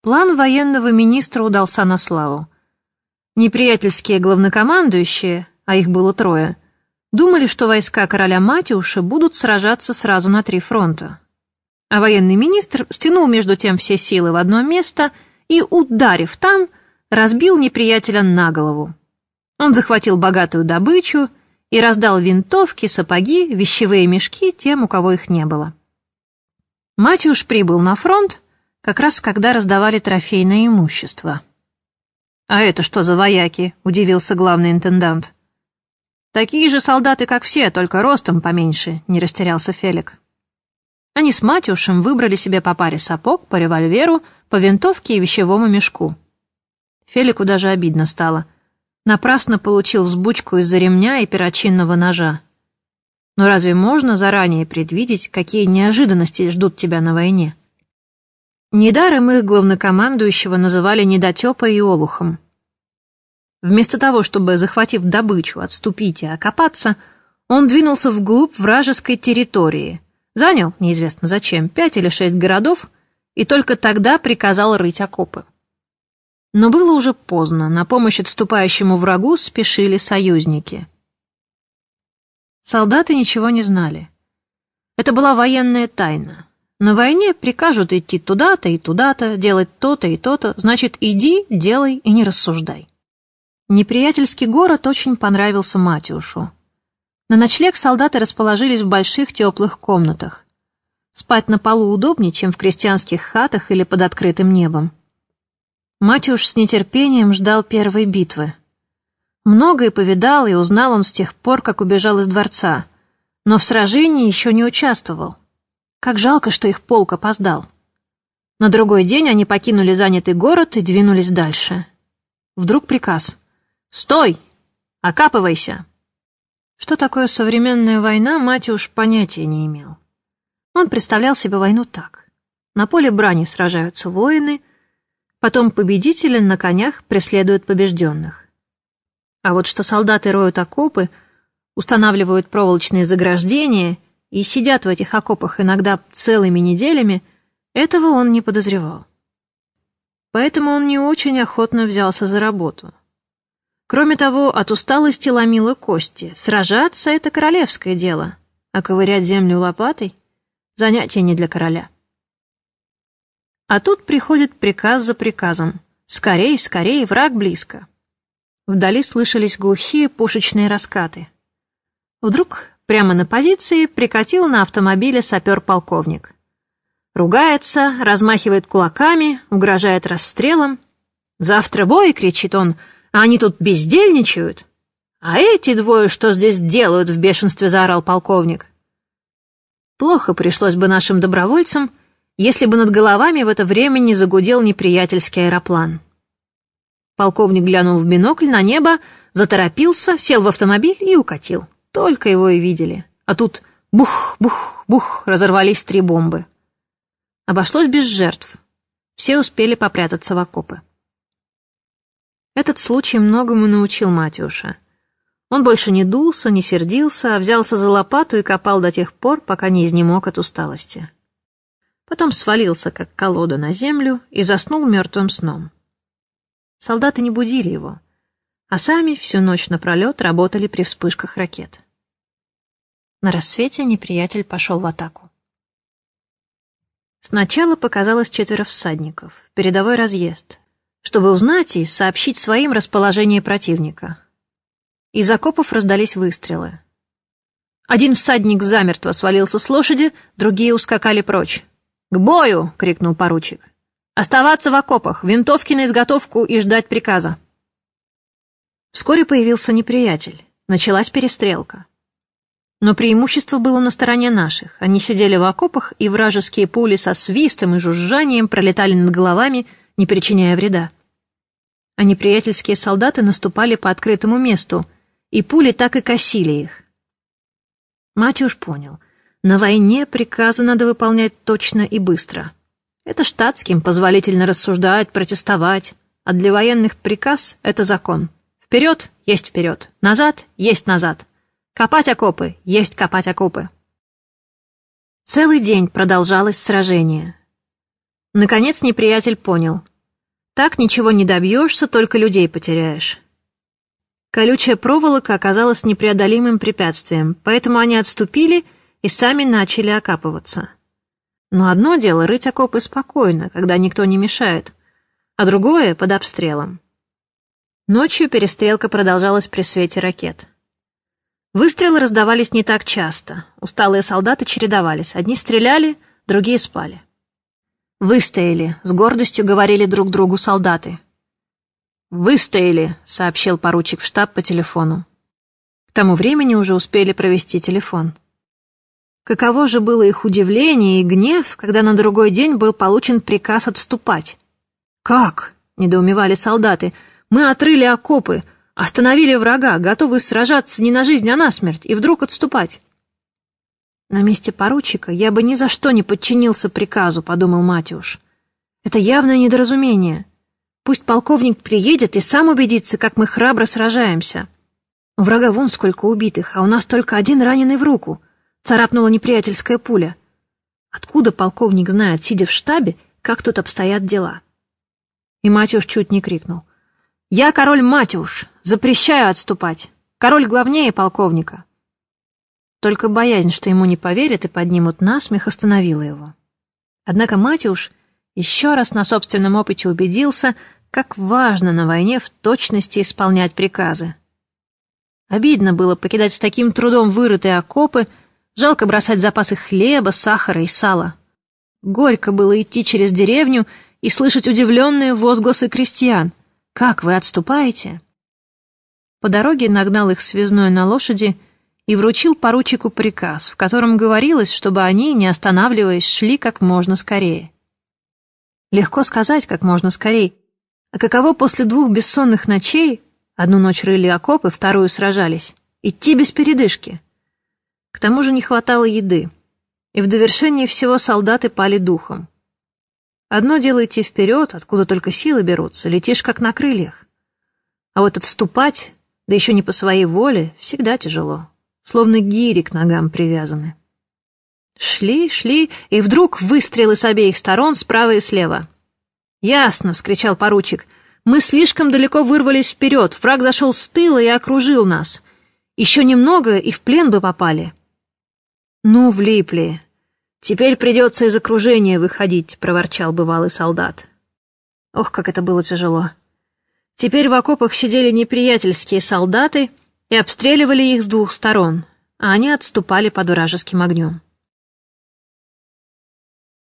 План военного министра удался на славу. Неприятельские главнокомандующие, а их было трое, думали, что войска короля Матиуша будут сражаться сразу на три фронта. А военный министр стянул между тем все силы в одно место и, ударив там, разбил неприятеля на голову. Он захватил богатую добычу и раздал винтовки, сапоги, вещевые мешки тем, у кого их не было. Матюш прибыл на фронт, как раз когда раздавали трофейное имущество. «А это что за вояки?» — удивился главный интендант. «Такие же солдаты, как все, только ростом поменьше», — не растерялся Фелик. Они с Матюшем выбрали себе по паре сапог, по револьверу, по винтовке и вещевому мешку. Фелику даже обидно стало. Напрасно получил взбучку из-за ремня и перочинного ножа. Но разве можно заранее предвидеть, какие неожиданности ждут тебя на войне? Недаром их главнокомандующего называли недотепой и олухом. Вместо того, чтобы, захватив добычу, отступить и окопаться, он двинулся вглубь вражеской территории, занял, неизвестно зачем, пять или шесть городов и только тогда приказал рыть окопы. Но было уже поздно, на помощь отступающему врагу спешили союзники. Солдаты ничего не знали. Это была военная тайна. На войне прикажут идти туда-то и туда-то, делать то-то и то-то, значит, иди, делай и не рассуждай. Неприятельский город очень понравился Матюшу. На ночлег солдаты расположились в больших теплых комнатах. Спать на полу удобнее, чем в крестьянских хатах или под открытым небом. Матюш с нетерпением ждал первой битвы. Многое повидал и узнал он с тех пор, как убежал из дворца, но в сражении еще не участвовал. Как жалко, что их полк опоздал. На другой день они покинули занятый город и двинулись дальше. Вдруг приказ. «Стой! Окапывайся!» Что такое современная война, Матюш понятия не имел. Он представлял себе войну так. На поле брани сражаются воины, Потом победители на конях преследуют побежденных. А вот что солдаты роют окопы, устанавливают проволочные заграждения и сидят в этих окопах иногда целыми неделями, этого он не подозревал. Поэтому он не очень охотно взялся за работу. Кроме того, от усталости ломило кости. Сражаться — это королевское дело, а ковырять землю лопатой — занятие не для короля. А тут приходит приказ за приказом. «Скорей, скорей, враг близко». Вдали слышались глухие пушечные раскаты. Вдруг прямо на позиции прикатил на автомобиле сапер-полковник. Ругается, размахивает кулаками, угрожает расстрелом. «Завтра бой!» — кричит он. «А они тут бездельничают!» «А эти двое что здесь делают?» — в бешенстве заорал полковник. Плохо пришлось бы нашим добровольцам, если бы над головами в это время не загудел неприятельский аэроплан. Полковник глянул в бинокль на небо, заторопился, сел в автомобиль и укатил. Только его и видели. А тут бух-бух-бух разорвались три бомбы. Обошлось без жертв. Все успели попрятаться в окопы. Этот случай многому научил Матюша. Он больше не дулся, не сердился, а взялся за лопату и копал до тех пор, пока не изнемог от усталости потом свалился, как колода, на землю и заснул мертвым сном. Солдаты не будили его, а сами всю ночь напролет работали при вспышках ракет. На рассвете неприятель пошел в атаку. Сначала показалось четверо всадников, передовой разъезд, чтобы узнать и сообщить своим расположение противника. Из окопов раздались выстрелы. Один всадник замертво свалился с лошади, другие ускакали прочь. «К бою!» — крикнул поручик. «Оставаться в окопах, винтовки на изготовку и ждать приказа». Вскоре появился неприятель. Началась перестрелка. Но преимущество было на стороне наших. Они сидели в окопах, и вражеские пули со свистом и жужжанием пролетали над головами, не причиняя вреда. А неприятельские солдаты наступали по открытому месту, и пули так и косили их. Матюш понял — на войне приказы надо выполнять точно и быстро. Это штатским позволительно рассуждать, протестовать, а для военных приказ — это закон. Вперед — есть вперед, назад — есть назад. Копать окопы — есть копать окопы. Целый день продолжалось сражение. Наконец неприятель понял — Так ничего не добьешься, только людей потеряешь. Колючая проволока оказалась непреодолимым препятствием, поэтому они отступили и сами начали окапываться. Но одно дело рыть окопы спокойно, когда никто не мешает, а другое — под обстрелом. Ночью перестрелка продолжалась при свете ракет. Выстрелы раздавались не так часто. Усталые солдаты чередовались. Одни стреляли, другие спали. «Выстояли», — с гордостью говорили друг другу солдаты. «Выстояли», — сообщил поручик в штаб по телефону. К тому времени уже успели провести телефон. Каково же было их удивление и гнев, когда на другой день был получен приказ отступать. «Как?» — недоумевали солдаты. «Мы отрыли окопы, остановили врага, готовы сражаться не на жизнь, а на смерть, и вдруг отступать». «На месте поручика я бы ни за что не подчинился приказу», — подумал Матюш. «Это явное недоразумение. Пусть полковник приедет и сам убедится, как мы храбро сражаемся. У врага вон сколько убитых, а у нас только один раненый в руку. Царапнула неприятельская пуля. Откуда полковник знает, сидя в штабе, как тут обстоят дела?» И Матюш чуть не крикнул. «Я король Матюш, запрещаю отступать. Король главнее полковника». Только боязнь, что ему не поверят и поднимут насмех, остановила его. Однако Матюш еще раз на собственном опыте убедился, как важно на войне в точности исполнять приказы. Обидно было покидать с таким трудом вырытые окопы, жалко бросать запасы хлеба, сахара и сала. Горько было идти через деревню и слышать удивленные возгласы крестьян. «Как вы отступаете?» По дороге нагнал их связной на лошади и вручил поручику приказ, в котором говорилось, чтобы они, не останавливаясь, шли как можно скорее. Легко сказать, как можно скорее. А каково после двух бессонных ночей, одну ночь рыли окопы, вторую сражались, идти без передышки? К тому же не хватало еды, и в довершении всего солдаты пали духом. Одно дело идти вперед, откуда только силы берутся, летишь как на крыльях. А вот отступать, да еще не по своей воле, всегда тяжело словно гири к ногам привязаны. Шли, шли, и вдруг выстрелы с обеих сторон, справа и слева. «Ясно!» — вскричал поручик. «Мы слишком далеко вырвались вперед, враг зашел с тыла и окружил нас. Еще немного, и в плен бы попали». «Ну, влипли. Теперь придется из окружения выходить», — проворчал бывалый солдат. Ох, как это было тяжело. Теперь в окопах сидели неприятельские солдаты — и обстреливали их с двух сторон, а они отступали под вражеским огнем.